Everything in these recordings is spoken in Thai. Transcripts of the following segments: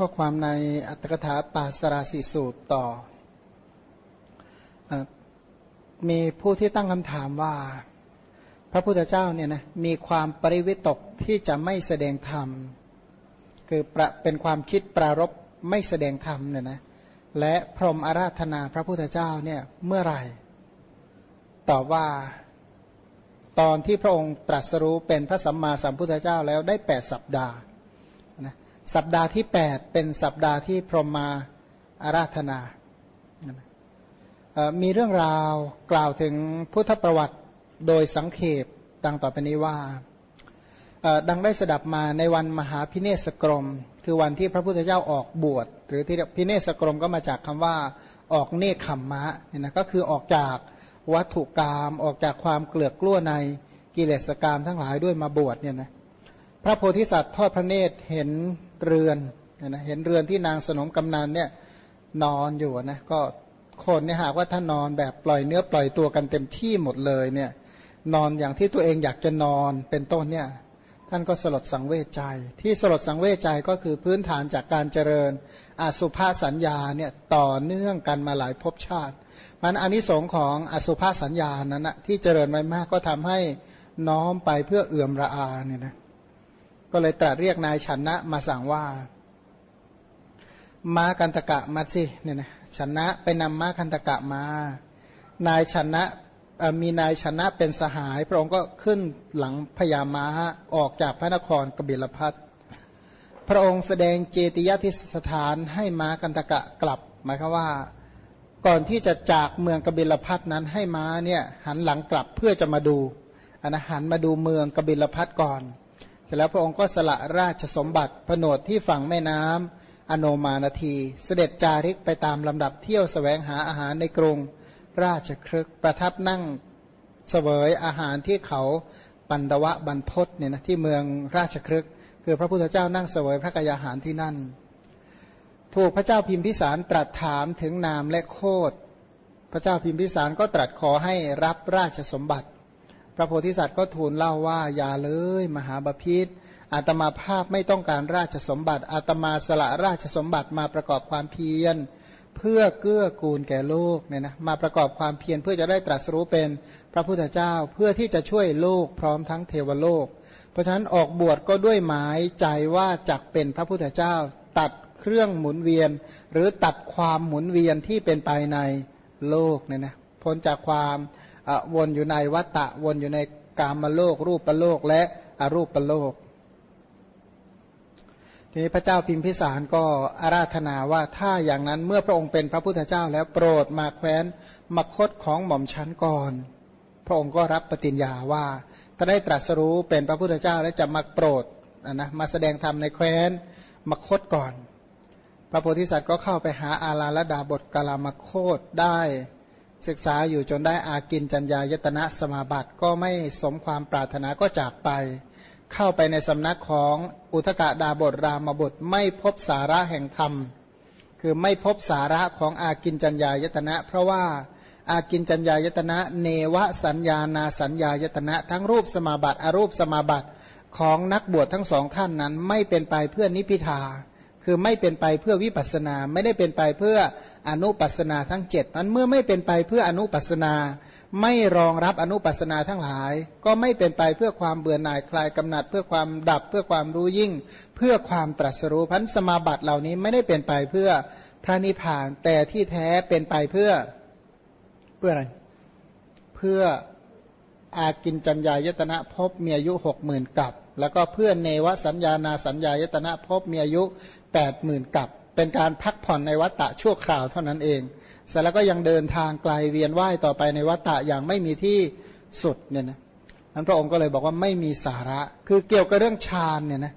ข้อความในอัตถกถาปาสราสีสูตรต่ออมีผู้ที่ตั้งคำถามว่า พระพุทธเจ้าเนี่ยนะมีความปริวิตกที่จะไม่แสดงธรรม คือเป็นความคิดปรารบไม่แสดงธรรมเนี่ยนะและพรหมอาราธนาพระพุทธเจ้าเนี่ยเมื่อไหร่ตอบว่าตอนที่พระองค์ตรัสรู้เป็นพระสัมมาสัมพุทธเจ้าแล้วได้แปดสัปดาห์นะ สัปดาห์ที่แปดเป็นสัปดาห์ที่พรหมาอาราธนา มีเรื่องราวกล่าวถึงพุทธประวัติโดยสังเขปดังต่อไปนี้ว่า ดังได้สดับมาในวันมหาพิเนศกรม คือวันที่พระพุทธเจ้าออกบวช หรือที่พิเนศกรมก็มาจากคำว่าออกเนคขมมะเนี่ยนะก็คือออกจากวัตถุกรรมออกจากความเกลือกกลั้วในกิเลสกรรมทั้งหลายด้วยมาบวชเนี่ยนะพระโพธิสัตว์ทอดพระเนตรเห็น เรือนนะเห็นเรือนที่นางสนมกำนันเนี่ยนอนอยู่นะก็คนเนี่ยหากว่าท่านอนแบบปล่อยเนื้อปล่อยตัวกันเต็มที่หมดเลยเนี่ยนอนอย่างที่ตัวเองอยากจะนอนเป็นต้นเนี่ยท่านก็สลดสังเวชใจ ที่สลดสังเวชใจก็คือพื้นฐานจากการเจริญอสุภาสัญญาเนี่ยต่อเนื่องกันมาหลายภพชาติ มันอนนิสงของอสุภาสัญญานั้นนะที่เจริญไว้มากก็ทำให้น้อมไปเพื่อเอื่อมระอาเนี่ยนะ ก็เลยตรัสเรียกนายชนะมาสั่งว่ามากันตกะมาสิเนี่ยนะชนะไปนำม้าคันตกะมา นายชนะมีนายชนะเป็นสหาย พระองค์ก็ขึ้นหลังพญาม้าออกจากพระนครกบิลพัทพระองค์แสดงเจติยทิสถานให้ม้ากันตกะกลับหมายความว่าก่อนที่จะจากเมืองกบิลพัทนั้นให้ม้าเนี่ยหันหลังกลับเพื่อจะมาดูอันหันมาดูเมืองกบิลพัทก่อน เสร็จแล้วพระองค์ก็สละราชสมบัติผนวดที่ฝั่งแม่น้ำอโนมานาที เสด็จจาริกไปตามลำดับเที่ยวสแสวงหาอาหารในกรุงราชครึกประทับนั่งเสวยอาหารที่เขาปันดวะบรรพศเนี่ยนะที่เมืองราชครึก คือพระพุทธเจ้านั่งเสวยพระกายาหารที่นั่น ถูกพระเจ้าพิมพิสารตรัสถามถึงนามและโคดพระเจ้าพิมพิสารก็ตรัสขอให้รับราชสมบัติ พระโพธิสัตว์ก็ทูลเล่าว่าอย่าเลย มหาบาพิษอาตมาภาพไม่ต้องการราชสมบัติ อาตมาสละราชสมบัติมาประกอบความเพียร เพื่อเกื้อกูลแก่โลกเนี่ยนะมาประกอบความเพียรเพื่อจะได้ตรัสรู้เป็นพระพุทธเจ้าเพื่อที่จะช่วยโลกพร้อมทั้งเทวโลก เพราะฉะนั้นออกบวชก็ด้วยหมายใจว่าจักเป็นพระพุทธเจ้า ตัดเครื่องหมุนเวียน หรือตัดความหมุนเวียนที่เป็นไปในโลกเนี่ยนะพ้นจากความ วนอยู่ในวัฏฏะวนอยู่ในกามโลก รูปโลกและอรูปโลก ทีนี้พระเจ้าพิมพิสารก็อาราธนาว่าถ้าอย่างนั้นเมื่อพระองค์เป็นพระพุทธเจ้าแล้วโปรดมาแคว้นมคตของหม่อมชั้นก่อน พระองค์ก็รับปฏิญญาว่าถ้าได้ตรัสรู้เป็นพระพุทธเจ้าแล้วจะมาโปรดนะมาแสดงธรรมในแคว้นมคตก่อน พระโพธิสัตว์ก็เข้าไปหาอาลาลดาบทกาลามโคตได้ ศึกษาอยู่จนได้อากินจัญญายตนะสมาบัติก็ไม่สมความปรารถนาก็จากไป เข้าไปในสำนักของอุทกดาบทรามบทไม่พบสาระแห่งธรรม คือไม่พบสาระของอากินจัญญายตนะ เพราะว่าอากินจัญญายตนะ เนวสัญญานาสัญญายตนะ ทั้งรูปสมาบัติอรูปสมาบัติของนักบวชทั้งสองท่านนั้นไม่เป็นไปเพื่อนิพิทา คือไม่เป็นไปเพื่อวิปัสนา ไม่ได้เป็นไปเพื่ออนุปัสนาทั้งเจ็ดมันเมื่อไม่เป็นไปเพื่ออนุปัสนา ไม่รองรับอนุปัสนาทั้งหลาย ก็ไม่เป็นไปเพื่อความเบื่อหน่ายคลายกำหนัด เพื่อความดับเพื่อความรู้ยิ่ง เพื่อความตรัสรู้พันสมาบัติเหล่านี้ไม่ได้เป็นไปเพื่อพระนิพพานแต่ที่แท้เป็นไปเพื่อเพื่ออะไร เพื่ออากินจัญญายตนะพบมีอายุหกหมื่นกับ แล้วก็เพื่อนเนวสัญญานาสัญญายตนะพบมีอายุแปดหมื่นกับเป็นการพักผ่อนในวัฏฏะชั่วคราวเท่านั้นเองเสร็จแล้วก็ยังเดินทางไกลเวียนว่ายต่อไปในวัฏฏะอย่างไม่มีที่สุดเนี่ยนะนั้นพระองค์ก็เลยบอกว่าไม่มีสาระ คือเกี่ยวกับเรื่องฌานเนี่ยนะ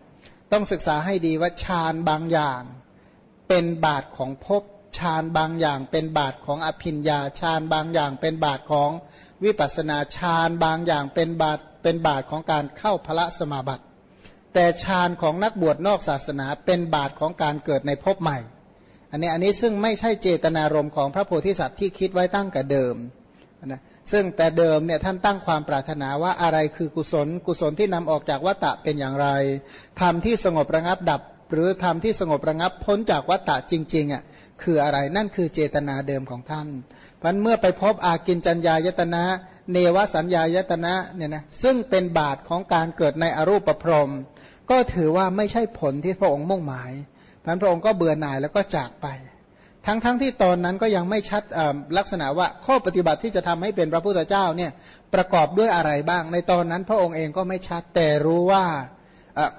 ต้องศึกษาให้ดีว่าฌานบางอย่างเป็นบาทของภพฌานบางอย่างเป็นบาทของอภินญาฌานบางอย่างเป็นบาทของวิปัสนาฌานบางอย่างเป็นบาท เป็นบาทของการเข้าพระสมาบัติ แต่ฌานของนักบวชนอกศาสนาเป็นบาทของการเกิดในภพใหม่ อันนี้อันนี้ซึ่งไม่ใช่เจตนารมณ์ของพระโพธิสัตว์ที่คิดไว้ตั้งแต่เดิมนะซึ่งแต่เดิมเนี่ยท่านตั้งความปรารถนาว่าอะไรคือกุศล กุศลที่นำออกจากวัตตะเป็นอย่างไรธรรมที่สงบระงับดับ หรือธรรมที่สงบระงับพ้นจากวัฏฏะจริงๆอะคืออะไรนั่นคือเจตนาเดิมของท่าน เพันเมื่อไปพบอากินจัญญายตนะ เนวสัญญายตนะเนี่ยนะซึ่งเป็นบาทของการเกิดในอรูปพรม ก็ถือว่าไม่ใช่ผลที่พระองค์มุ่งหมายพันพระองค์ก็เบื่อหน่ายแล้วก็จากไป ทั้งๆทที่ตอนนั้นก็ยังไม่ชัดลักษณะว่าข้อปฏิบัติที่จะทำให้เป็นพระพุทธเจ้าเนี่ยประกอบด้วยอะไรบ้าง ในตอนนั้นพระองค์เองก็ไม่ชัดแต่รู้ว่า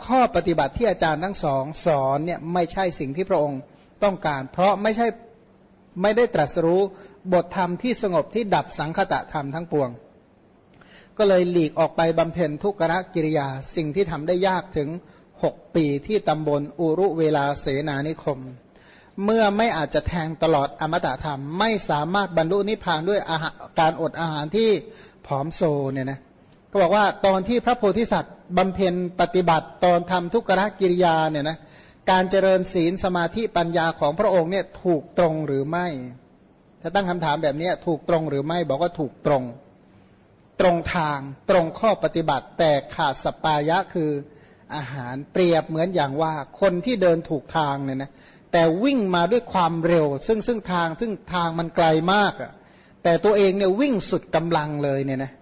ข้อปฏิบัติที่อาจารย์ทั้งสองสอนเนี่ยไม่ใช่สิ่งที่พระองค์ต้องการ เพราะไม่ใช่ไม่ได้ตรัสรู้ บทธรรมที่สงบที่ดับสังคตะธรรมทั้งปวง ก็เลยหลีกออกไปบำเพ็ญทุกรกิริยาสิ่งที่ทำได้ยากถึงหกปีที่ตำบลอุรุเวลาเสนานิคม เมื่อไม่อาจจะแทงตลอดอมตะธรรม ไม่สามารถบรรลุนิพพานด้วยาการอดอาหารที่ผอมโซเนี่ยนะก็บอกว่าตอนที่พระโพธิสัตว์บำเพ็ญปฏิบัติตอนทำทุกขกิริยาเนี่ยนะการเจริญศีลสมาธิปัญญาของพระองค์เนี่ยถูกตรงหรือไม่ ถ้าตั้งคำถามแบบนี้ถูกตรงหรือไม่บอกว่าถูกตรง ตรงทางตรงข้อปฏิบัติ แต่ขาดสปายะคืออาหารเปรียบเหมือนอย่างว่าคนที่เดินถูกทางเนี่ยนะแต่วิ่งมาด้วยความเร็ว ซึ่งซึ่งทางซึ่งทางมันไกลมากอะ่ะแต่ตัวเองเนี่ยวิ่งสุดกำลังเลยเนี่ยนะ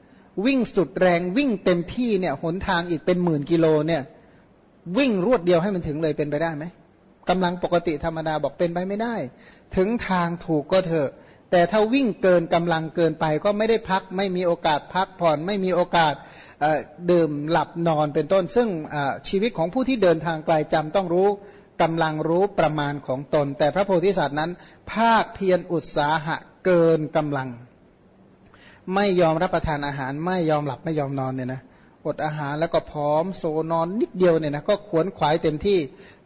วิ่งสุดแรงวิ่งเต็มที่เนี่ยหนทางอีกเป็นหมื่นกิโลเนี่ยวิ่งรวดเดียวให้มันถึงเลยเป็นไปได้ไหมกำลังปกติธรรมดาบอกเป็นไปไม่ได้ ถึงทางถูกก็เถอะ แต่ถ้าวิ่งเกินกำลังเกินไปก็ไม่ได้พักไม่มีโอกาสพักผ่อนไม่มีโอกาสดื่มหลับนอนเป็นต้น ซึ่งชีวิตของผู้ที่เดินทางไกลจำต้องรู้กำลังรู้ประมาณของตน แต่พระโพธิสัตว์นั้น ภาคเพียรอุตสาหะเกินกำลัง ไม่ยอมรับประทานอาหารไม่ยอมหลับไม่ยอมนอนเนี่ยนะอดอาหารแล้วก็พร้อมโซนอนนิดเดียวเนี่ยนะก็ขวนขวายเต็มที่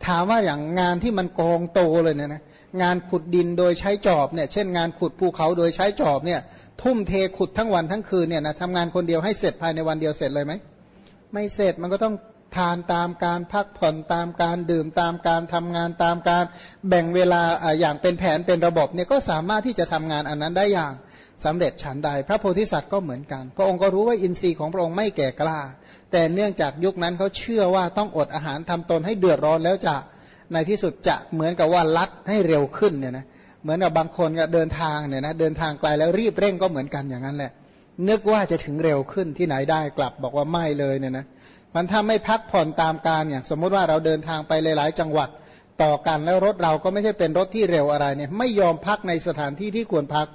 ถามว่าอย่างงานที่มันกองโตเลยเนี่ยนะ งานขุดดินโดยใช้จอบเนี่ยเช่นงานขุดภูเขาโดยใช้จอบเนี่ยทุ่มเทขุดทั้งวันทั้งคืนเนี่ยนะทำงานคนเดียวให้เสร็จภายในวันเดียวเสร็จเลยไหมไม่เสร็จมันก็ต้องทานตามการพักผ่อนตามการดื่มตามการทำงานตามการแบ่งเวลาอย่างเป็นแผนเป็นระบบเนี่ยก็สามารถที่จะทำงานอันนั้นได้อย่างสำเร็จฉันใด พระโพธิสัตว์ก็เหมือนกัน พระองค์ก็รู้ว่าอินทรีย์ของพระองค์ไม่แก่กล้า แต่เนื่องจากยุคนั้นเขาเชื่อว่าต้องอดอาหารทำตนให้เดือดร้อนแล้วจะ ในที่สุดจะเหมือนกับว่าลัดให้เร็วขึ้นเนี่ยนะเหมือนกับบางคนก็เดินทางเนี่ยนะเดินทางไกลแล้วรีบเร่งก็เหมือนกันอย่างนั้นแหละ นึกว่าจะถึงเร็วขึ้นที่ไหนได้กลับบอกว่าไม่เลยเนี่ยนะมันถ้าไม่พักผ่อนตามการอย่างสมมุติว่าเราเดินทางไปหลาย ๆ จังหวัดต่อกันแล้วรถเราก็ไม่ใช่เป็นรถที่เร็วอะไรเนี่ยไม่ยอมพักในสถานที่ที่ควรพัก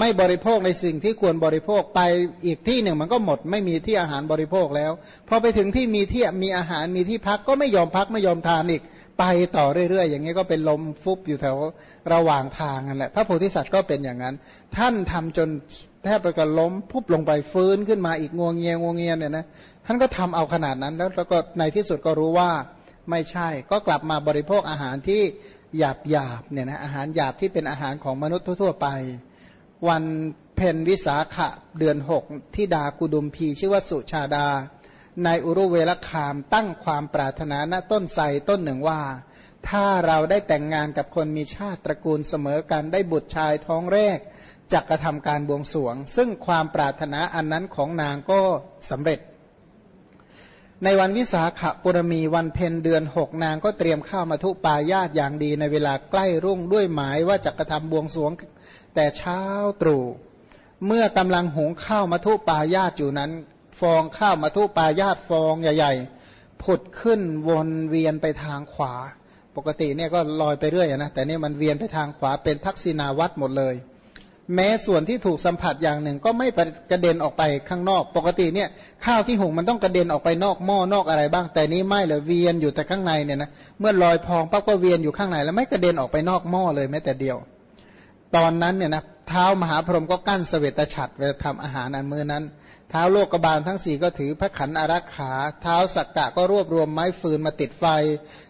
ไม่บริโภคในสิ่งที่ควรบริโภคไปอีกที่หนึ่งมันก็หมด ไม่มีที่อาหารบริโภคแล้วพอไปถึงที่มีที่มีอาหารมีที่พักก็ไม่ยอมพักไม่ยอมทานอีก ไปต่อเรื่อยๆ อย่างนี้ก็เป็นลมฟุบอยู่แถวระหว่างทางนั่นแหละ พระโพธิสัตว์ก็เป็นอย่างนั้น ท่านทำจนแทบจะล้มพุบลงไปฟื้นขึ้นมาอีกงวงเงียงวงเงียเนี่ยนะท่านก็ทำเอาขนาดนั้นแล้วแล้วก็ในที่สุดก็รู้ว่าไม่ใช่ ก็กลับมาบริโภคอาหารที่หยาบหยาบเนี่ยนะอาหารหยาบที่เป็นอาหารของมนุษย์ทั่วไป วันเพนวิสาขะเดือนหกที่ดากุดุมพีชื่อว่าสุชาดา ในอุรุเวลคามตั้งความปรารถนาณต้นไทรต้นหนึ่งว่า ถ้าเราได้แต่งงานกับคนมีชาติตระกูลเสมอกันได้บุตรชายท้องแรกจักกระทำการบวงสวง ซึ่งความปรารถนาอันนั้นของนางก็สำเร็จ ในวันวิสาขบุรมีวันเพ็ญเดือนหกนางก็เตรียมข้าวมาทุปายาตอย่างดีในเวลาใกล้รุ่งด้วยหมายว่าจะกระทำบวงสวง แต่เช้าตรู่เมื่อกำลังหุงข้าวมาทุปายาตอยู่นั้น ฟองข้าวมาทุปายาตฟองใหญ่ ๆ ผุดขึ้นวนเวียนไปทางขวา ปกติเนี่ยก็ลอยไปเรื่อยนะแต่นี่มันเวียนไปทางขวาเป็นทักษิณาวัตหมดเลย แม้ส่วนที่ถูกสัมผัสอย่างหนึ่งก็ไม่กระเด็นออกไปข้างนอก ปกติเนี่ยข้าวที่หุงมันต้องกระเด็นออกไปนอกหม้อนอกอะไรบ้าง แต่นี้ไม่เลยเวียนอยู่แต่ข้างในเนี่ยนะเมื่อลอยพองปั๊บก็เวียนอยู่ข้างในแล้วไม่กระเด็นออกไปนอกหม้อเลยแม้แต่เดียว ตอนนั้นเนี่ยนะเท้ามหาพรหมก็กั้นเสวตฉัตรไปทำอาหารอันมือนั้น เท้าโลกบาลทั้งสี่ก็ถือพระขันอารักขา เท้าสักกะก็รวบรวมไม้ฟืนมาติดไฟ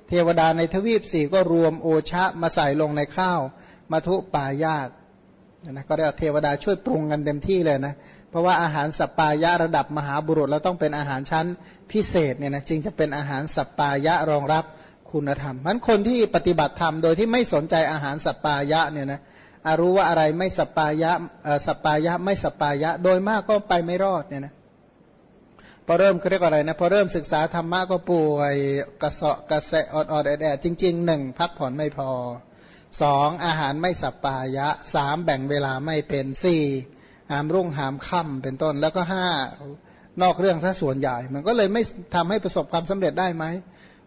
เทวดาในทวีปสี่ก็รวมโอชะมาใส่ลงในข้าวมาทุปายาตนะก็เรียกเทวดาช่วยปรุงกันเต็มที่เลยนะ เพราะว่าอาหารสัปปายะระดับมหาบุรุษเราต้องเป็นอาหารชั้นพิเศษเนี่ยนะจึงจะเป็นอาหารสัปปายะรองรับคุณธรรมมันคนที่ปฏิบัติธรรมโดยที่ไม่สนใจอาหารสัปปายะเนี่ยนะ รู้ว่าอะไรไม่สปายะสปายะไม่สปายะ โดยมากก็ไปไม่รอดเนี่ยนะพอเริ่มเขาเรียกอะไรนะพอเริ่มศึกษาธรรมะก็ป่วยกระเสาะกระแสอดอดแอดแอดจริงๆหนึ่งพักผ่อนไม่พอสองอาหารไม่สปปายะสามแบ่งเวลาไม่เป็นสี่หามรุ่งหามค่ำเป็นต้น แล้วก็ห้านอกเรื่องซะส่วนใหญ่ มันก็เลยไม่ทำให้ประสบความสำเร็จได้ไหม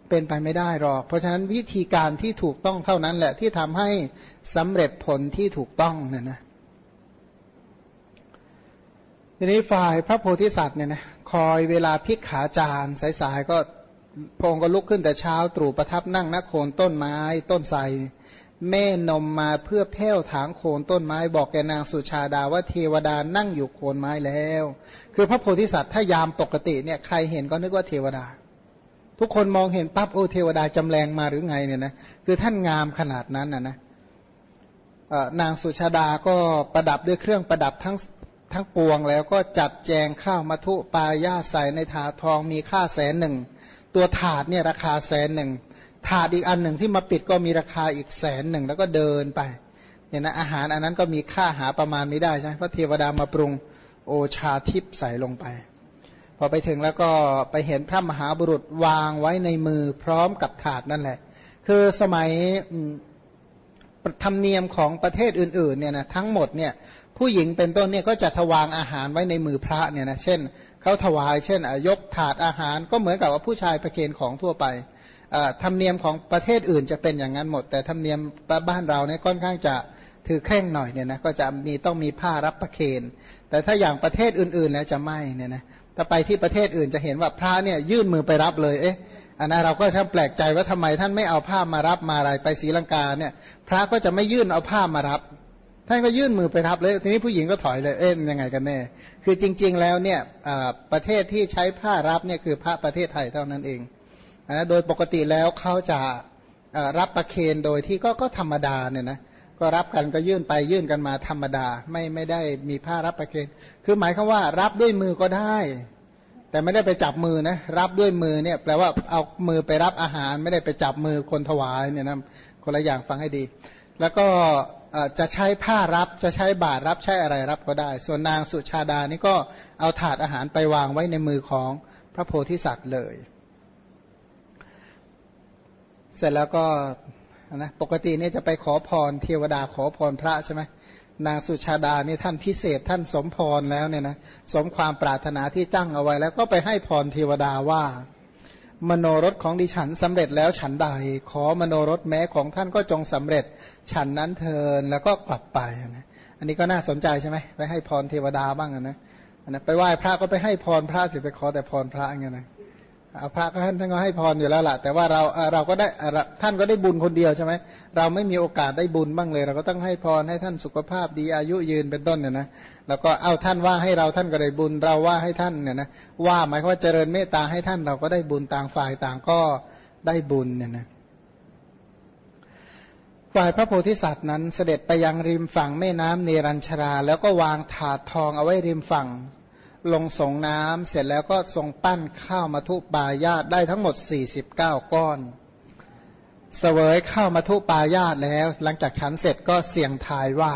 เป็นไปไม่ได้หรอก เพราะฉะนั้นวิธีการที่ถูกต้องเท่านั้นแหละที่ทำให้สำเร็จผลที่ถูกต้องเนี่ยนะทีนี้ฝ่ายพระโพธิสัตว์เนี่ยนะคอยเวลาพิกขาจารสายๆก็พงก็ลุกขึ้นแต่เช้าตรู่ประทับนั่งนักโคนต้นไม้ต้นไทรแม่นมมาเพื่อแผ้วถางโคนต้นไม้บอกแกนางสุชาดาว่าเทวดานั่งอยู่โคนไม้แล้ว คือพระโพธิสัตว์ถ้ายามปกติเนี่ยใครเห็นก็นึกว่าเทวดา ทุกคนมองเห็นปั๊บโอ้เทวดาจำแรงมาหรือไงเนี่ยนะคือท่านงามขนาดนั้นนะนะนางสุชาดาก็ประดับด้วยเครื่องประดับทั้งทั้งปวงแล้วก็จัดแจงข้าวมัทุปายาใส่ในถาดทองมีค่าแสนหนึ่ง ตัวถาดเนี่ยราคาแสนหนึ่งถาดอีกอันหนึ่งที่มาปิดก็มีราคาอีกแสนหนึ่งแล้วก็เดินไปเนี่ยนะอาหารอันนั้นก็มีค่าหาประมาณไม่ได้ใช่ไหมเพราะเทวดามาปรุงโอชาทิพใส่ลงไป พอไปถึงแล้วก็ไปเห็นพระมหาบุรุษวางไว้ในมือพร้อมกับถาดนั่นแหละ คือสมัยธรรมเนียมของประเทศอื่นๆเนี่ยนะทั้งหมดเนี่ยผู้หญิงเป็นต้นเนี่ยก็จะถวางอาหารไว้ในมือพระเนี่ยนะเช่นเขาถวายเช่นยกถาดอาหารก็เหมือนกับว่าผู้ชายประเคนของทั่วไปธรรมเนียมของประเทศอื่นจะเป็นอย่างนั้นหมด แต่ธรรมเนียมบ้านเราเนี่ยค่อนข้างจะถือเคร่งหน่อยเนี่ยนะก็จะมีต้องมีผ้ารับประเคน แต่ถ้าอย่างประเทศอื่นๆแล้วจะไม่เนี่ยนะ ถ้าไปที่ประเทศอื่นจะเห็นว่าพระเนี่ยยื่นมือไปรับเลยเอ๊ะอันนั้นเราก็ช่างแปลกใจว่าทำไมท่านไม่เอาผ้ามารับมาอะไรไปศรีลังกาเนี่ยพระก็จะไม่ยื่นเอาผ้ามารับ ท่านก็ยื่นมือไปรับเลย ทีนี้ผู้หญิงก็ถอยเลยเอ๊ะยังไงกันแน่ คือจริง ๆ แล้วเนี่ยประเทศที่ใช้ผ้ารับเนี่ยคือพระประเทศไทยเท่านั้นเองอันะโดยปกติแล้วเขาจะรับประเคนโดยที่ก็ก็ธรรมดาเนี่ยนะ ก็รับกันก็ยื่นไปยื่นกันมาธรรมดา ไม่ไม่ได้มีผ้ารับประเคนคือหมายคือว่ารับด้วยมือก็ได้ แต่ไม่ได้ไปจับมือนะรับด้วยมือเนี่ยแปลว่าเอามือไปรับอาหาร ไม่ได้ไปจับมือคนถวายเนี่ยนะคนละอย่างฟังให้ดี แล้วก็จะใช้ผ้ารับจะใช้บาตรรับใช้อะไรรับก็ได้ ส่วนนางสุชาดานี่ก็เอาถาดอาหารไปวางไว้ในมือของพระโพธิสัตว์เลย เสร็จแล้วก็ นะปกติเนี่ยจะไปขอพรเทวดาขอพรพระใช่ไหมนางสุชาดานี่ท่านพิเศษท่านสมพรแล้วเนี่ยนะสมความปรารถนาที่ตั้งเอาไว้ แล้วก็ไปให้พรเทวดาว่า มโนรสของดิฉันสำเร็จแล้วฉันใด ขอมโนรสแม้ของท่านก็จงสำเร็จ ฉันนั้นเทินแล้วก็กลับไปนะอันนี้ก็น่าสนใจใช่ไหมไปให้พรเทวดาบ้างนะนะไปไหว้พระก็ไปให้พรพระสิไปขอแต่พรพระอย่างเงี้ยนะ พระก็ท่านท่านก็ให้พรอยู่แล้วล่ะ แต่ว่าเราเราก็ได้ท่านก็ได้บุญคนเดียวใช่ไหมเราไม่มีโอกาสได้บุญบ้างเลย เราก็ต้องให้พรให้ท่านสุขภาพดีอายุยืนเป็นต้นเนี่ยนะแล้วก็เอาท่านว่าให้เราท่านก็ได้บุญ เราว่าให้ท่านเนี่ยนะว่าหมายความว่าเจริญเมตตาให้ท่านเราก็ได้บุญต่างฝ่ายต่างก็ได้บุญเนี่ยนะฝ่ายพระโพธิสัตว์นั้นเสด็จไปยังริมฝั่งแม่น้ำเนรัญชรา แล้วก็วางถาดทองเอาไว้ริมฝั่ง ลงส่งน้ำเสร็จแล้วก็ทรงปั้นข้าวมาทุปายาตได้ทั้งหมด 49 ก้อนเสวยข้าวมาทุปายาตแล้ว หลังจากฉันเสร็จก็เสี่ยงทายว่า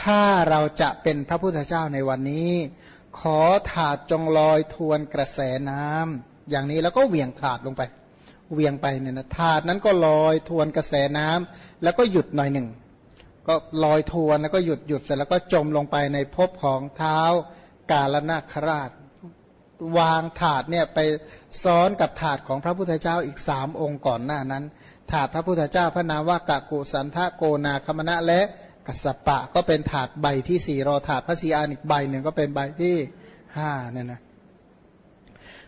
ถ้าเราจะเป็นพระพุทธเจ้าในวันนี้ ขอถาดจงลอยทวนกระแสน้ำอย่างนี้แล้วก็เหวี่ยงถาดลงไปเวียงไปเนี่ยนะถาดนั้นก็ลอยทวนกระแสน้ำแล้วก็หยุดหน่อยหนึ่งก็ลอยทวนแล้วก็หยุดหยุดเสร็จแล้วก็จมลงไปในภพของเท้า กาลนาคราช วางถาดเนี่ยไปซ้อนกับถาดของพระพุทธเจ้าอีกสามองค์ก่อนหน้านั้น ถาดพระพุทธเจ้าพระนามว่ากะกุสันทะโกนาคมณะและกัสปะก็เป็นถาดใบที่สี่รอถาดพระศรีอานอีกใบหนึ่งก็เป็นใบที่ห้าเนี่ยนะ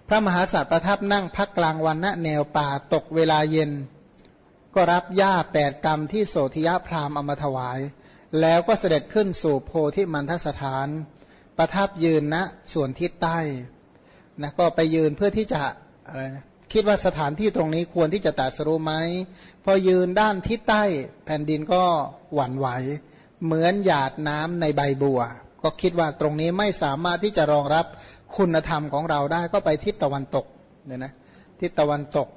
พระมหาสัตว์ประทับนั่งพักกลางวันณแนวป่าตกเวลาเย็น ก็รับหญ้าแปดกรรมที่โสธิยพราหมณ์เอามาถวาย แล้วก็เสด็จขึ้นสู่โพธิมันทสถาน ประทับยืนณนะส่วนทิศใต้นะก็ไปยืนเพื่อที่จะอะไรนะคิดว่าสถานที่ตรงนี้ควรที่จะตัดสรู้ไหมพอยืนด้านทิศใต้ แผ่นดินก็หวั่นไหว เหมือนหยาดน้ำในใบบัว ก็คิดว่าตรงนี้ไม่สามารถที่จะรองรับคุณธรรมของเราได้ก็ไปทิศตะวันตกเนี่ยนะทิศตะวันตก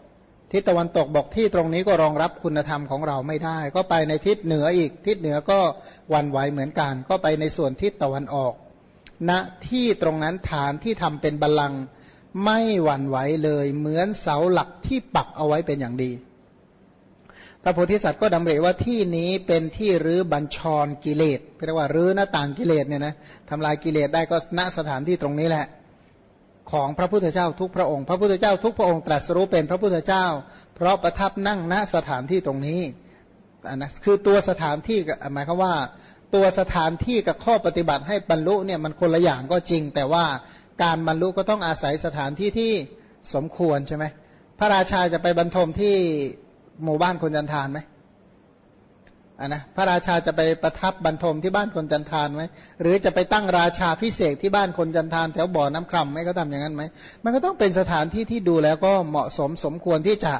ทิศตะวันตกบอกที่ตรงนี้ก็รองรับคุณธรรมของเราไม่ได้ ก็ไปในทิศเหนืออีก ทิศเหนือก็วันไหวเหมือนกัน ก็ไปในส่วนทิศตะวันออก ณที่ตรงนั้นฐานที่ทำเป็นบัลลังก์ไม่หวั่นไหวเลย เหมือนเสาหลักที่ปักเอาไว้เป็นอย่างดี พระโพธิสัตว์ก็ดำริว่าที่นี้เป็นที่รื้อบัญชรกิเลสเรียกว่ารื้อหน้าต่างกิเลสเนี่ยนะทำลายกิเลสได้ก็ณสถานที่ตรงนี้แหละ ของพระพุทธเจ้าทุกพระองค์ พระพุทธเจ้าทุกพระองค์ตรัสรู้เป็นพระพุทธเจ้า เพราะประทับนั่งณสถานที่ตรงนี้อันนะคือตัวสถานที่หมายควาว่า ตัวสถานที่กับข้อปฏิบัติให้บรรลุเนี่ยมันคนละอย่างก็จริง แต่ว่าการบรรลุก็ต้องอาศัยสถานที่ที่สมควรใช่ไหมพระราชาจะไปบรรทมที่หมู่บ้านคนจันทานไหมอะนะพระราชาจะไปประทับบรรทมที่บ้านคนจันทานไหมหรือจะไปตั้งราชาพิเศษที่บ้านคนจันทานแถวบ่อน้ำคร่ำไหมก็ทำอย่างนั้นไหมมันก็ต้องเป็นสถานที่ที่ดูแล้วก็เหมาะสมสมควรที่จะ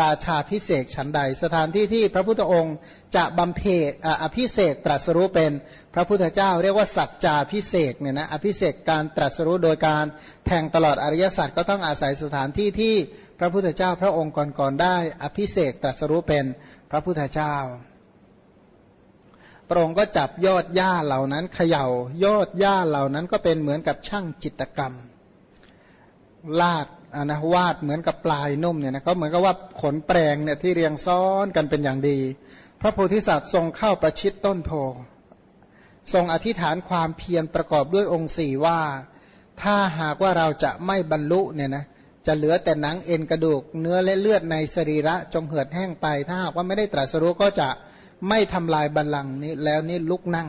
ราชาพิเศษฉันใด สถานที่ที่พระพุทธองค์จะบำเพ็ญอภิเศกตรัสรู้เป็นพระพุทธเจ้า เรียกว่าสัจจาพิเศษเนี่ยนะอภิเศกการตรัสรู้โดยการแทงตลอดอริยสัจก็ต้องอาศัยสถานที่ที่พระพุทธเจ้าพระองค์ก่อนๆได้ อภิเศกตรัสรู้เป็นพระพุทธเจ้าพระองค์ก็จับยอดหญ้าเหล่านั้นเขย่ายอดหญ้าเหล่านั้นก็เป็นเหมือนกับช่างจิตกรรม ลาด นะวาดเหมือนกับปลายนุ่มเนี่ยนะก็เหมือนกับว่าขนแปลงเนี่ยที่เรียงซ้อนกันเป็นอย่างดี พระโพธิสัตว์ทรงเข้าประชิดต้นโพทรงอธิษฐานความเพียรประกอบด้วยองค์สี่ว่า ถ้าหากว่าเราจะไม่บรรลุเนี่ยนะจะเหลือแต่หนังเอ็นกระดูกเนื้อและเลือดในสรีระจงเหือดแห้งไป ถ้าหากว่าไม่ได้ตรัสรู้ก็จะไม่ทำลายบัลลังก์นี้แล้วนี่ลุกนั่ง